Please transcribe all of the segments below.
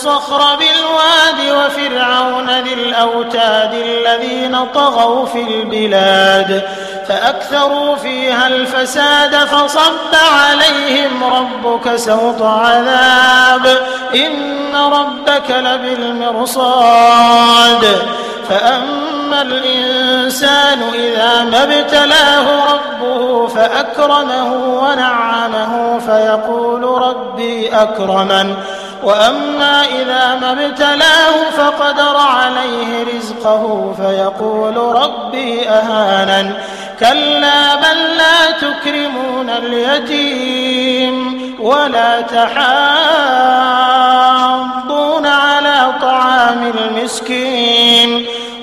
الصخر بالواد وفرعون ذي الأوتاد الذين طغوا في البلاد فأكثروا فيها الفساد فصب عليهم ربك سوط عذاب إن ربك لبالمرصاد فأما الإنسان إذا ما ابتلاه ربه فأكرمه ونعمه فيقول ربي أكرمن وأما إذا ما ابتلاه فقدر عليه رزقه فيقول ربي أهانن. كلا بل لا تكرمون اليتيم ولا تحاضون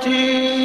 tea.